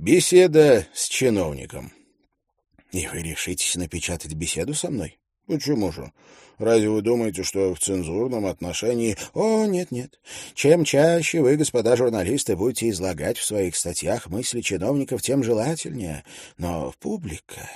Беседа с чиновником. И вы решитесь напечатать беседу со мной? Почему же? Разве вы думаете, что в цензурном отношении... О, нет-нет. Чем чаще вы, господа журналисты, будете излагать в своих статьях мысли чиновников, тем желательнее. Но публика...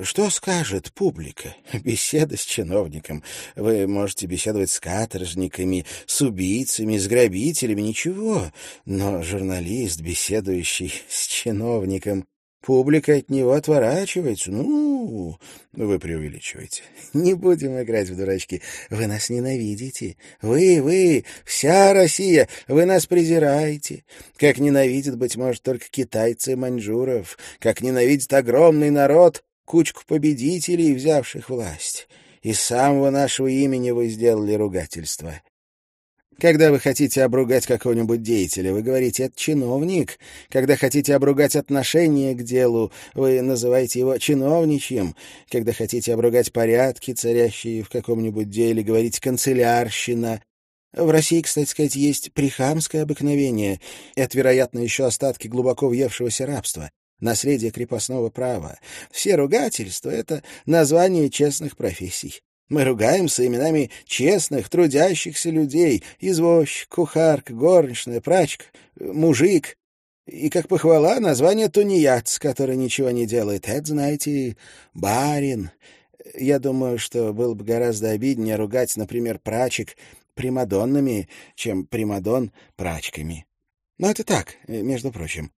Что скажет публика? Беседа с чиновником. Вы можете беседовать с каторжниками, с убийцами, с грабителями, ничего. Но журналист, беседующий с чиновником, публика от него отворачивается. Ну, вы преувеличиваете. Не будем играть в дурачки. Вы нас ненавидите. Вы, вы, вся Россия, вы нас презираете. Как ненавидят, быть может, только китайцы и маньчжуров. Как ненавидит огромный народ кучку победителей, взявших власть. Из самого нашего имени вы сделали ругательство. Когда вы хотите обругать какого-нибудь деятеля, вы говорите «это чиновник». Когда хотите обругать отношение к делу, вы называете его чиновничьим. Когда хотите обругать порядки, царящие в каком-нибудь деле, говорите «канцелярщина». В России, кстати сказать, есть прихамское обыкновение. Это, вероятно, еще остатки глубоко въевшегося рабства наследие крепостного права. Все ругательства — это название честных профессий. Мы ругаемся именами честных, трудящихся людей — извозчик, кухарка, горничная, прачка, мужик. И, как похвала, название тунеядц, который ничего не делает. Это, знаете, барин. Я думаю, что было бы гораздо обиднее ругать, например, прачек примадоннами, чем примадон прачками. Но это так, между прочим.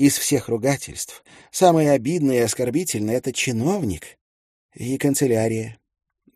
Из всех ругательств самое обидное и оскорбительное — это чиновник и канцелярия.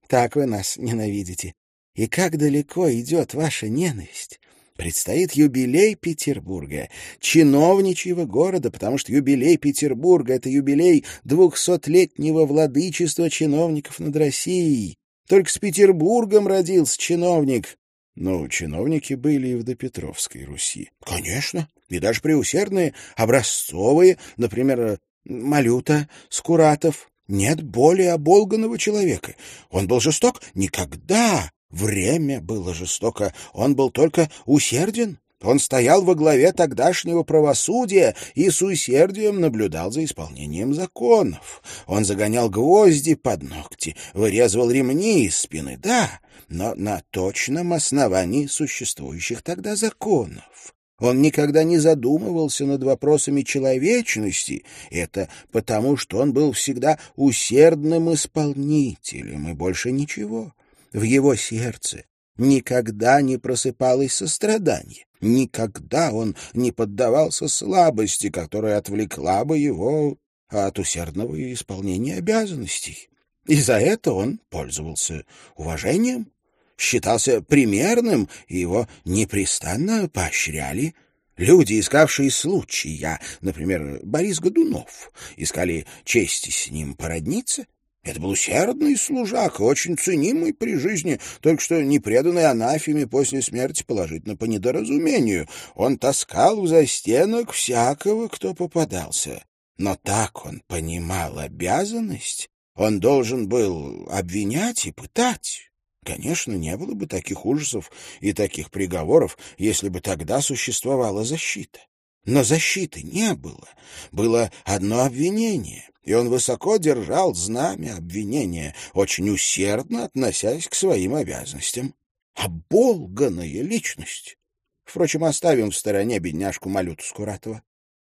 Так вы нас ненавидите. И как далеко идет ваша ненависть? Предстоит юбилей Петербурга, чиновничьего города, потому что юбилей Петербурга — это юбилей двухсотлетнего владычества чиновников над Россией. Только с Петербургом родился чиновник. Ну, чиновники были и в допетровской Руси. Конечно, и даже преусердные, образцовые, например, Малюта, Скуратов. Нет более оболганного человека. Он был жесток? Никогда. Время было жестоко. Он был только усерден. Он стоял во главе тогдашнего правосудия и с усердием наблюдал за исполнением законов. Он загонял гвозди под ногти, вырезывал ремни из спины, да, но на точном основании существующих тогда законов. Он никогда не задумывался над вопросами человечности. Это потому, что он был всегда усердным исполнителем, и больше ничего. В его сердце никогда не просыпалось сострадание. Никогда он не поддавался слабости, которая отвлекла бы его от усердного исполнения обязанностей. И за это он пользовался уважением считался примерным, и его непрестанно поощряли. Люди, искавшие случая, например, Борис Годунов, искали чести с ним породниться. Это был усердный служак, очень ценимый при жизни, только что не преданный анафеме после смерти положительно по недоразумению. Он таскал в застенок всякого, кто попадался. Но так он понимал обязанность. Он должен был обвинять и пытать. Конечно, не было бы таких ужасов и таких приговоров, если бы тогда существовала защита. Но защиты не было. Было одно обвинение, и он высоко держал знамя обвинения, очень усердно относясь к своим обязанностям. Оболганная личность. Впрочем, оставим в стороне бедняжку Малюту Скуратова.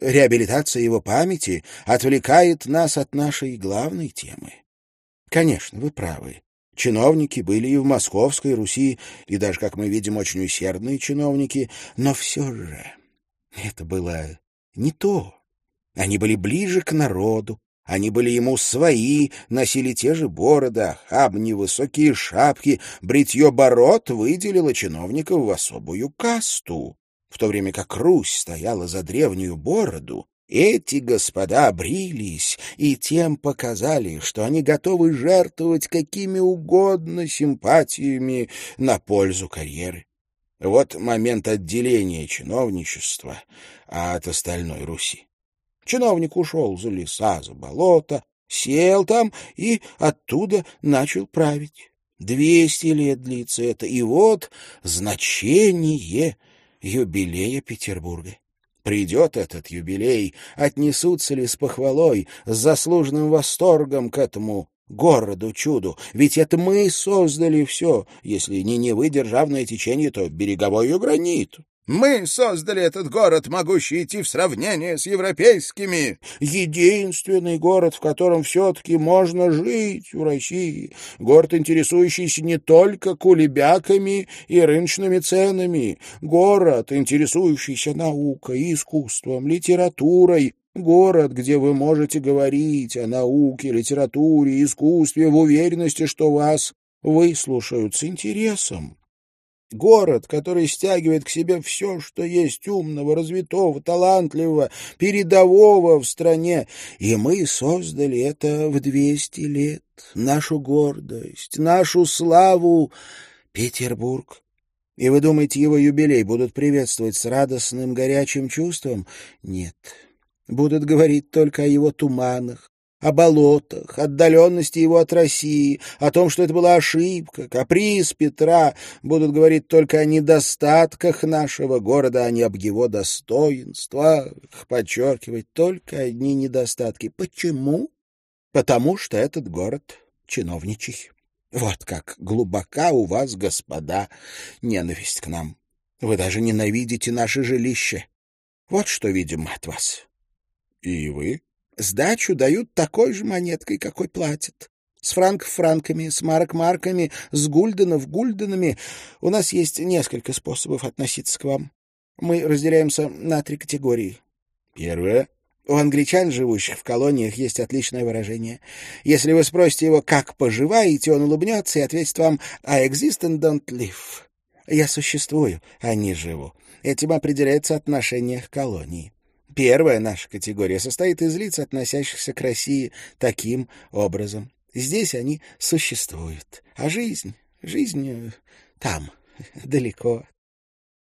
Реабилитация его памяти отвлекает нас от нашей главной темы. Конечно, вы правы. Чиновники были и в Московской Руси, и даже, как мы видим, очень усердные чиновники, но все же это было не то. Они были ближе к народу, они были ему свои, носили те же бороды, охабни, высокие шапки, бритье бород выделило чиновников в особую касту. В то время как Русь стояла за древнюю бороду, эти господа брились и тем показали, что они готовы жертвовать какими угодно симпатиями на пользу карьеры. Вот момент отделения чиновничества от остальной Руси. Чиновник ушел за леса, за болото, сел там и оттуда начал править. Двести лет длится это, и вот значение юбилея Петербурга. Придет этот юбилей, отнесутся ли с похвалой, с заслуженным восторгом к этому городу-чуду? Ведь это мы создали все, если не Невы державное течение, то береговой гранит. Мы создали этот город, могущий идти в сравнение с европейскими. Единственный город, в котором все-таки можно жить в России. Город, интересующийся не только кулебяками и рыночными ценами. Город, интересующийся наукой, искусством, литературой, Город, где вы можете говорить о науке, литературе, искусстве в уверенности, что вас выслушают с интересом. Город, который стягивает к себе все, что есть умного, развитого, талантливого, передового в стране. И мы создали это в двести лет. Нашу гордость, нашу славу. Петербург. И вы думаете, его юбилей будут приветствовать с радостным, горячим чувством? Нет. Будут говорить только о его туманах, о болотах, отдаленности его от России, о том, что это была ошибка, каприз Петра, будут говорить только о недостатках нашего города, а не об его достоинствах, подчеркивать только одни недостатки. Почему? Потому что этот город чиновничий. Вот как глубока у вас, господа, ненависть к нам. Вы даже ненавидите наше жилище. Вот что видим от вас. И вы Сдачу дают такой же монеткой, какой платят. С франков франками, с марок марками, с гульденов гульденами. У нас есть несколько способов относиться к вам. Мы разделяемся на три категории. Первое. У англичан, живущих в колониях, есть отличное выражение. Если вы спросите его, как поживаете, он улыбнется и ответит вам «I exist and don't live». «Я существую, а не живу». Этим определяется отношение к колонии. Первая наша категория состоит из лиц, относящихся к России таким образом. Здесь они существуют, а жизнь, жизнь э, там, далеко.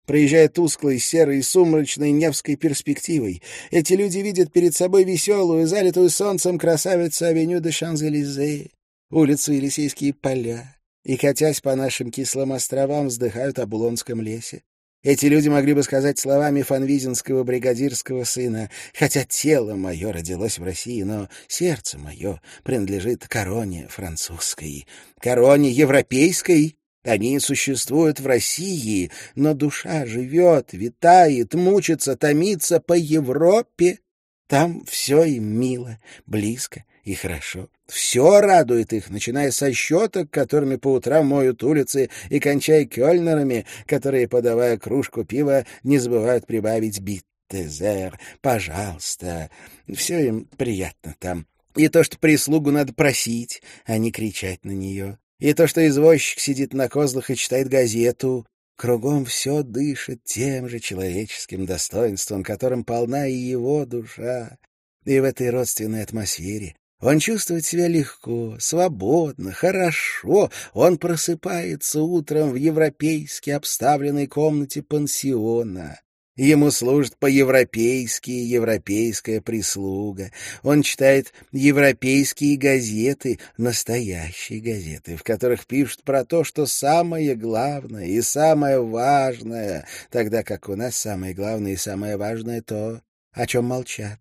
Проезжая тусклой, серой, сумрачной Невской перспективой, эти люди видят перед собой веселую, залитую солнцем красавицу авеню де Шанзелизе, улицу Елисейские поля, и, катясь по нашим кислым островам, вздыхают о Булонском лесе. Эти люди могли бы сказать словами фанвизинского бригадирского сына, хотя тело мое родилось в России, но сердце мое принадлежит короне французской, короне европейской. Они существуют в России, но душа живет, витает, мучится, томится по Европе. Там все им мило, близко и хорошо. Все радует их, начиная со щеток, которыми по утрам моют улицы, и кончая кёльнерами, которые, подавая кружку пива, не забывают прибавить биттезер. Пожалуйста. Все им приятно там. И то, что прислугу надо просить, а не кричать на нее. И то, что извозчик сидит на козлах и читает газету. Кругом все дышит тем же человеческим достоинством, которым полна и его душа. И в этой родственной атмосфере он чувствует себя легко, свободно, хорошо. Он просыпается утром в европейски обставленной комнате пансиона. Ему служит по-европейски европейская прислуга. Он читает европейские газеты, настоящие газеты, в которых пишут про то, что самое главное и самое важное, тогда как у нас самое главное и самое важное то, о чем молчат.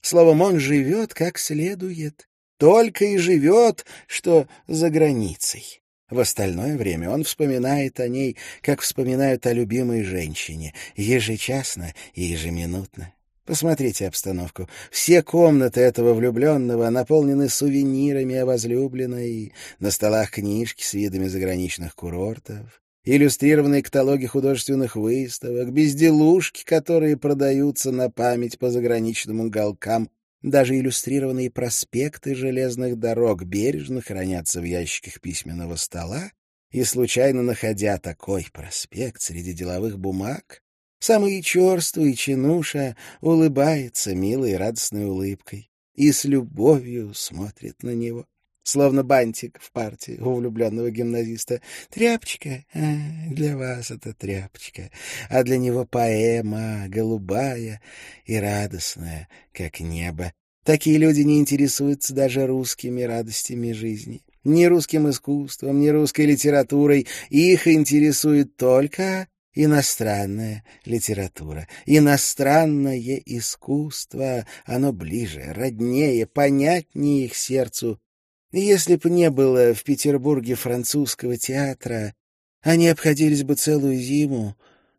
Словом, он живет как следует, только и живет, что за границей. В остальное время он вспоминает о ней, как вспоминают о любимой женщине, ежечасно и ежеминутно. Посмотрите обстановку. Все комнаты этого влюбленного наполнены сувенирами о возлюбленной, на столах книжки с видами заграничных курортов иллюстрированные каталоги художественных выставок, безделушки, которые продаются на память по заграничным уголкам, даже иллюстрированные проспекты железных дорог бережно хранятся в ящиках письменного стола, и, случайно находя такой проспект среди деловых бумаг, самый черствый чинуша улыбается милой радостной улыбкой и с любовью смотрит на него словно бантик в партии у влюбленного гимназиста. Тряпочка, а, для вас это тряпочка, а для него поэма, голубая и радостная, как небо. Такие люди не интересуются даже русскими радостями жизни, ни русским искусством, ни русской литературой. Их интересует только Иностранная литература, иностранное искусство, оно ближе, роднее, понятнее их сердцу. Если б не было в Петербурге французского театра, они обходились бы целую зиму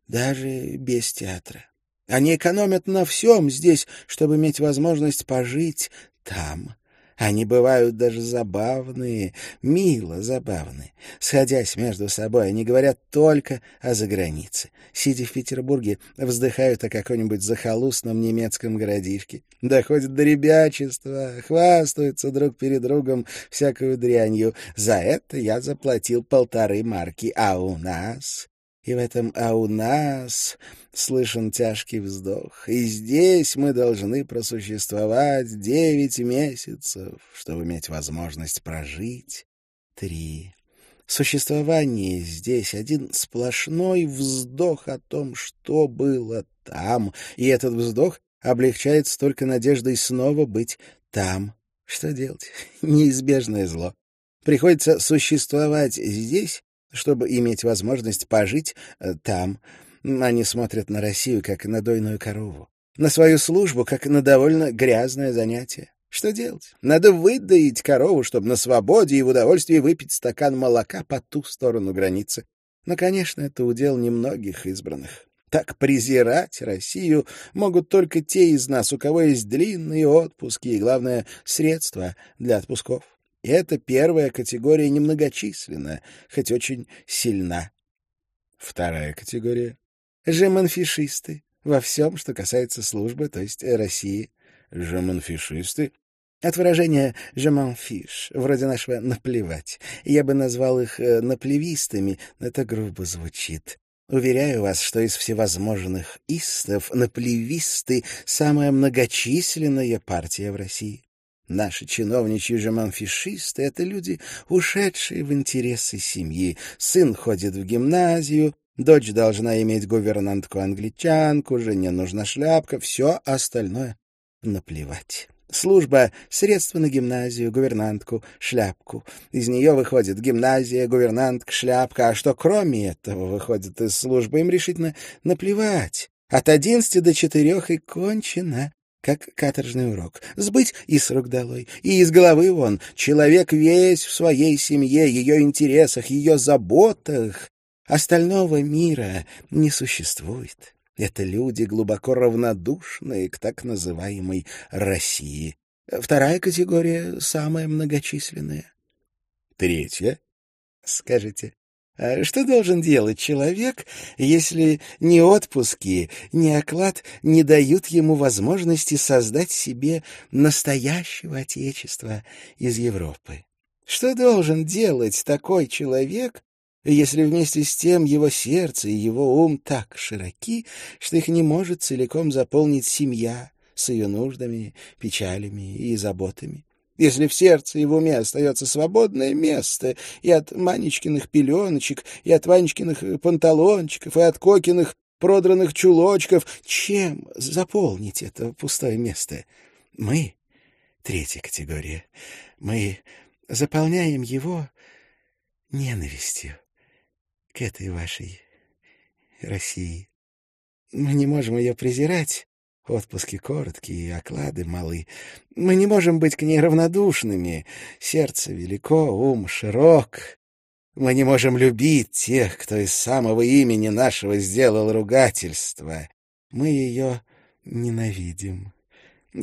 даже без театра. Они экономят на всем здесь, чтобы иметь возможность пожить там. Они бывают даже забавные, мило забавные. Сходясь между собой, они говорят только о загранице. Сидя в Петербурге, вздыхают о каком-нибудь захолустном немецком городишке. Доходят до ребячества, хвастаются друг перед другом всякую дрянью. За это я заплатил полторы марки, а у нас и в этом «а у нас» слышен тяжкий вздох. И здесь мы должны просуществовать девять месяцев, чтобы иметь возможность прожить три. Существование здесь — один сплошной вздох о том, что было там, и этот вздох облегчается только надеждой снова быть там. Что делать? Неизбежное зло. Приходится существовать здесь чтобы иметь возможность пожить э, там. Они смотрят на Россию, как на дойную корову. На свою службу, как на довольно грязное занятие. Что делать? Надо выдаить корову, чтобы на свободе и в удовольствии выпить стакан молока по ту сторону границы. Но, конечно, это удел немногих избранных. Так презирать Россию могут только те из нас, у кого есть длинные отпуски и, главное, средства для отпусков. И эта первая категория немногочисленна, хоть очень сильна. Вторая категория — жеманфишисты во всем, что касается службы, то есть России. Жеманфишисты? От выражения «жеманфиш», вроде нашего «наплевать». Я бы назвал их э, «наплевистами», но это грубо звучит. Уверяю вас, что из всевозможных истов наплевисты — самая многочисленная партия в России. Наши чиновничьи же манфишисты — это люди, ушедшие в интересы семьи. Сын ходит в гимназию, дочь должна иметь гувернантку-англичанку, жене нужна шляпка, все остальное наплевать. Служба — средства на гимназию, гувернантку, шляпку. Из нее выходит гимназия, гувернантка, шляпка. А что кроме этого выходит из службы, им решительно наплевать. От одиннадцати до четырех и кончено как каторжный урок. Сбыть и с рук долой, и из головы вон. Человек весь в своей семье, ее интересах, ее заботах. Остального мира не существует. Это люди, глубоко равнодушные к так называемой России. Вторая категория — самая многочисленная. Третья? Скажите, что должен делать человек, если ни отпуски, ни оклад не дают ему возможности создать себе настоящего отечества из Европы? Что должен делать такой человек, если вместе с тем его сердце и его ум так широки, что их не может целиком заполнить семья с ее нуждами, печалями и заботами? Если в сердце и в уме остается свободное место и от Манечкиных пеленочек, и от Ванечкиных панталончиков, и от Кокиных продранных чулочков, чем заполнить это пустое место? Мы, третья категория, мы заполняем его ненавистью к этой вашей России. Мы не можем ее презирать, Отпуски короткие, оклады малы. Мы не можем быть к ней равнодушными. Сердце велико, ум широк. Мы не можем любить тех, кто из самого имени нашего сделал ругательство. Мы ее ненавидим.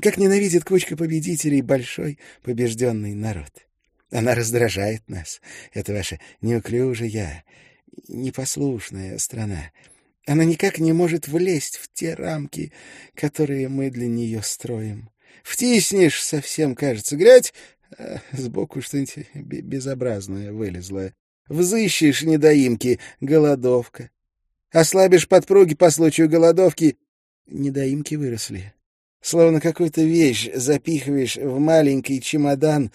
Как ненавидит кучка победителей большой побежденный народ. Она раздражает нас. Это ваша неуклюжая, непослушная страна. Она никак не может влезть в те рамки, которые мы для нее строим. Втиснешь совсем, кажется, глядь, а сбоку что-нибудь безобразное вылезло. Взыщешь недоимки — голодовка. Ослабишь подпруги по случаю голодовки — недоимки выросли. Словно какую-то вещь запихиваешь в маленький чемодан,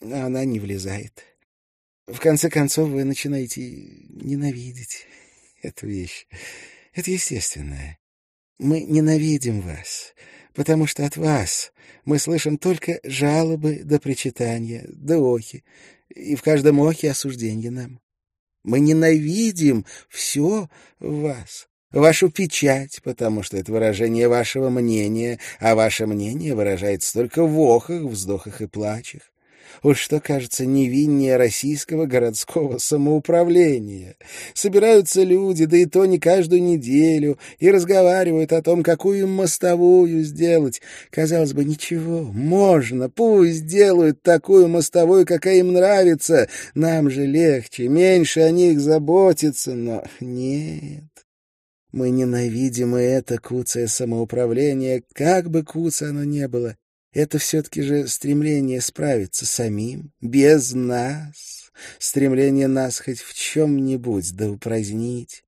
а она не влезает. В конце концов вы начинаете ненавидеть эту вещь. Это естественное. Мы ненавидим вас, потому что от вас мы слышим только жалобы до причитания, до охи, и в каждом охе осуждение нам. Мы ненавидим все в вас, вашу печать, потому что это выражение вашего мнения, а ваше мнение выражается только в охах, вздохах и плачах. Уж что кажется невиннее российского городского самоуправления. Собираются люди, да и то не каждую неделю, и разговаривают о том, какую им мостовую сделать. Казалось бы, ничего, можно, пусть делают такую мостовую, какая им нравится. Нам же легче, меньше о них заботиться, но нет. Мы ненавидим и это куцое самоуправление, как бы куца оно не было. Это все-таки же стремление справиться самим, без нас, стремление нас хоть в чем-нибудь да упразднить.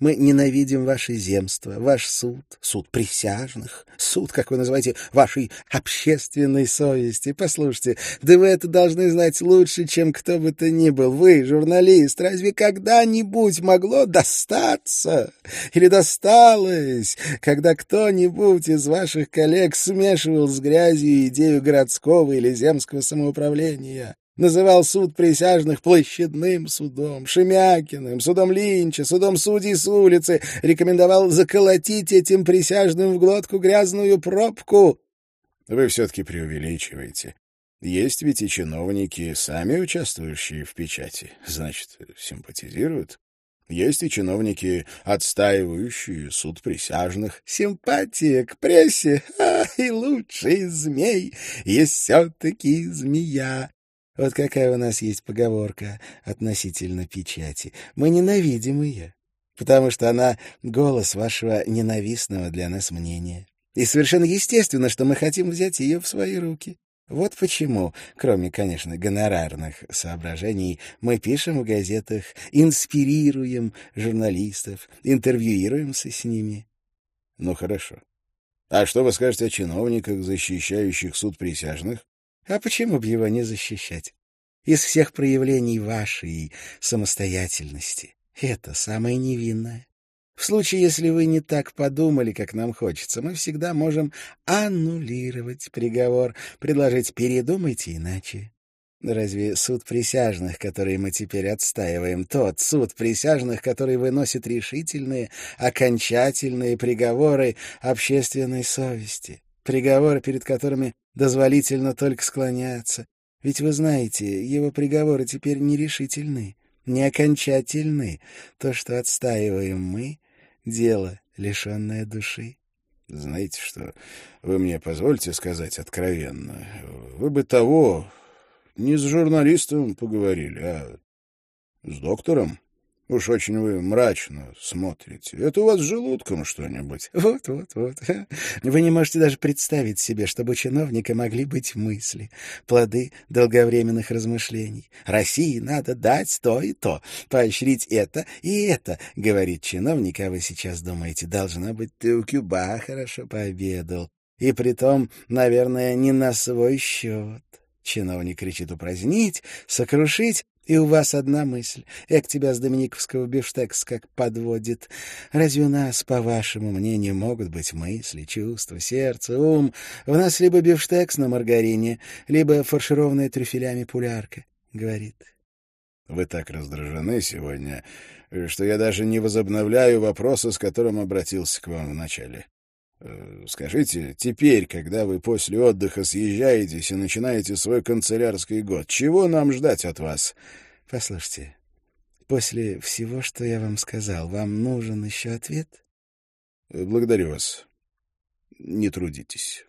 Мы ненавидим ваше земство, ваш суд, суд присяжных, суд, как вы называете, вашей общественной совести. Послушайте, да вы это должны знать лучше, чем кто бы то ни был. Вы, журналист, разве когда-нибудь могло достаться или досталось, когда кто-нибудь из ваших коллег смешивал с грязью идею городского или земского самоуправления? Называл суд присяжных площадным судом, Шемякиным, судом Линча, судом судей с улицы, рекомендовал заколотить этим присяжным в глотку грязную пробку. Вы все-таки преувеличиваете. Есть ведь и чиновники, сами участвующие в печати, значит, симпатизируют. Есть и чиновники, отстаивающие суд присяжных. Симпатия к прессе, а, и лучший змей есть все-таки змея. Вот какая у нас есть поговорка относительно печати. Мы ненавидим ее, потому что она — голос вашего ненавистного для нас мнения. И совершенно естественно, что мы хотим взять ее в свои руки. Вот почему, кроме, конечно, гонорарных соображений, мы пишем в газетах, инспирируем журналистов, интервьюируемся с ними. Ну, хорошо. А что вы скажете о чиновниках, защищающих суд присяжных? А почему бы его не защищать? Из всех проявлений вашей самостоятельности это самое невинное. В случае, если вы не так подумали, как нам хочется, мы всегда можем аннулировать приговор, предложить «передумайте иначе». Разве суд присяжных, который мы теперь отстаиваем, тот суд присяжных, который выносит решительные, окончательные приговоры общественной совести, приговоры, перед которыми дозволительно только склоняться. Ведь вы знаете, его приговоры теперь нерешительны, не окончательны. То, что отстаиваем мы, — дело, лишенное души. Знаете что, вы мне позвольте сказать откровенно. Вы бы того не с журналистом поговорили, а с доктором. Уж очень вы мрачно смотрите. Это у вас с желудком что-нибудь? Вот, вот, вот. Вы не можете даже представить себе, чтобы у чиновника могли быть мысли, плоды долговременных размышлений. России надо дать то и то, поощрить это и это, говорит чиновник, а вы сейчас думаете, должно быть, ты у Кюба хорошо пообедал. И притом, наверное, не на свой счет. Чиновник кричит упразднить, сокрушить, и у вас одна мысль. Эк тебя с Доминиковского бифштекс как подводит. Разве у нас, по вашему мнению, могут быть мысли, чувства, сердце, ум? У нас либо бифштекс на маргарине, либо фаршированная трюфелями пулярка, — говорит. Вы так раздражены сегодня, что я даже не возобновляю вопроса, с которым обратился к вам вначале. Э, скажите, теперь, когда вы после отдыха съезжаетесь и начинаете свой канцелярский год, чего нам ждать от вас? Послушайте, после всего, что я вам сказал, вам нужен еще ответ? Благодарю вас. Не трудитесь.